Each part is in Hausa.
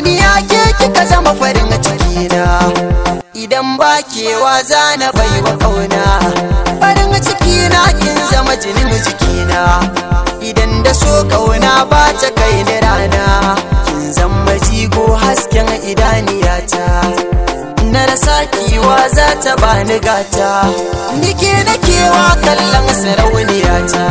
duniya ke kika zama farin cikina. Idan ba kewa za na baiwa ƙauna. Farin cikina kin zama jinin jikina. Idan da so ƙauna ba ta kai ni rana. Kin zama jigo hasken idaniyata. Na rasa kiwa za ta bani gata. Nike na kewa kallon sarauniyata.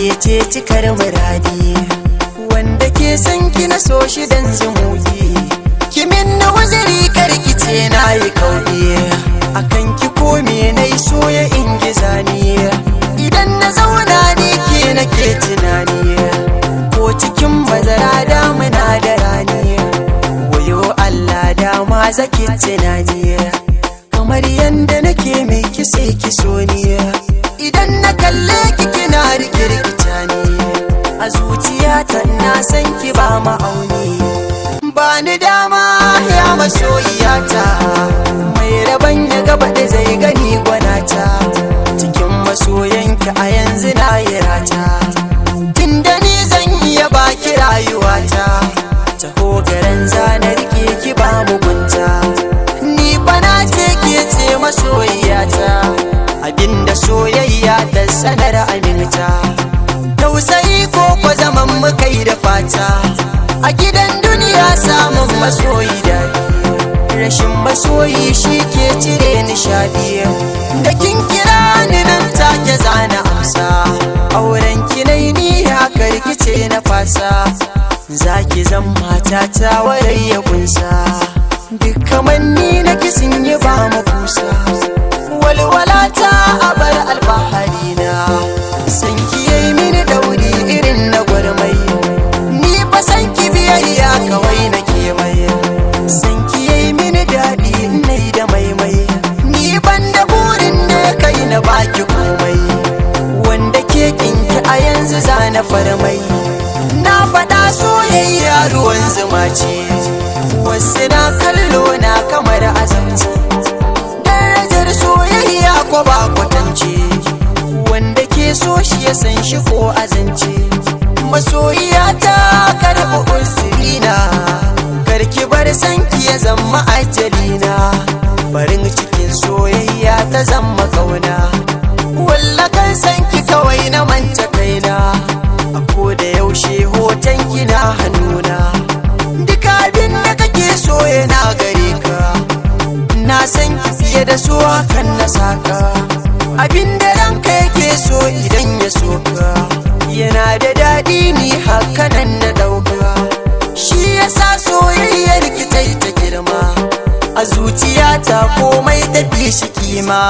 Ke ce cikar muradi. Wanda ke san ki na so shi dan zumuyi kimin na waziri karkice na yi kauye akan ki kome na so ya ingiza ni idan na zauna ne ke nake tunani. Ko cikin bazara damuna da rani. Wayo Allah dama zaki tunani. Kamar yanda nake mai kise ki so ni. Masoyiyata. Mai rabon ya gaba da zai gani gwanata. Cikin masoyanki a yanzu na yi rata. Tunda ni zan iya baki rayuwata. Taho garan zana riƙe ki ba mugunta. Ni bana ce ce masoyiyata. Abinda soyayya ta sanar aminta. Tausayi ko kwa zaman mukai da fata. A gidan duniya samun masoyi daɗi rashin masoyi shi ke cire nishadi da kin kira ni nan take zana amsa. Auren kinai ni haka rikice na fasa. Zaki zan mata ta warai ya kunsa. Duk kamanni na kisin yi ba mu kusa. Walwala ta abar yanzu zana farmai. Na faɗa soyayya ruwan zuma ce. Wasu na kallo na kamar azamci darajar soyayya ko ba kwatance. Wanda ke so shi ya san shi ko azance. Masoyiya ta karɓi usirina. Karki bar sanki ya zama ajalina. Farin cikin soyayya ta zama ƙauna wallakan sanki kawai na manta. Hoton kina hannuna. Duk abin da kake so yana gare ka. Na san fiye da so hakan na saka. Abin da ranka yake so idan ya so ka. Yana da daɗi ni haka nan na ɗauka. Shi yasa soyayyar ki ta girma. A zuciyata komai tafi shi kima.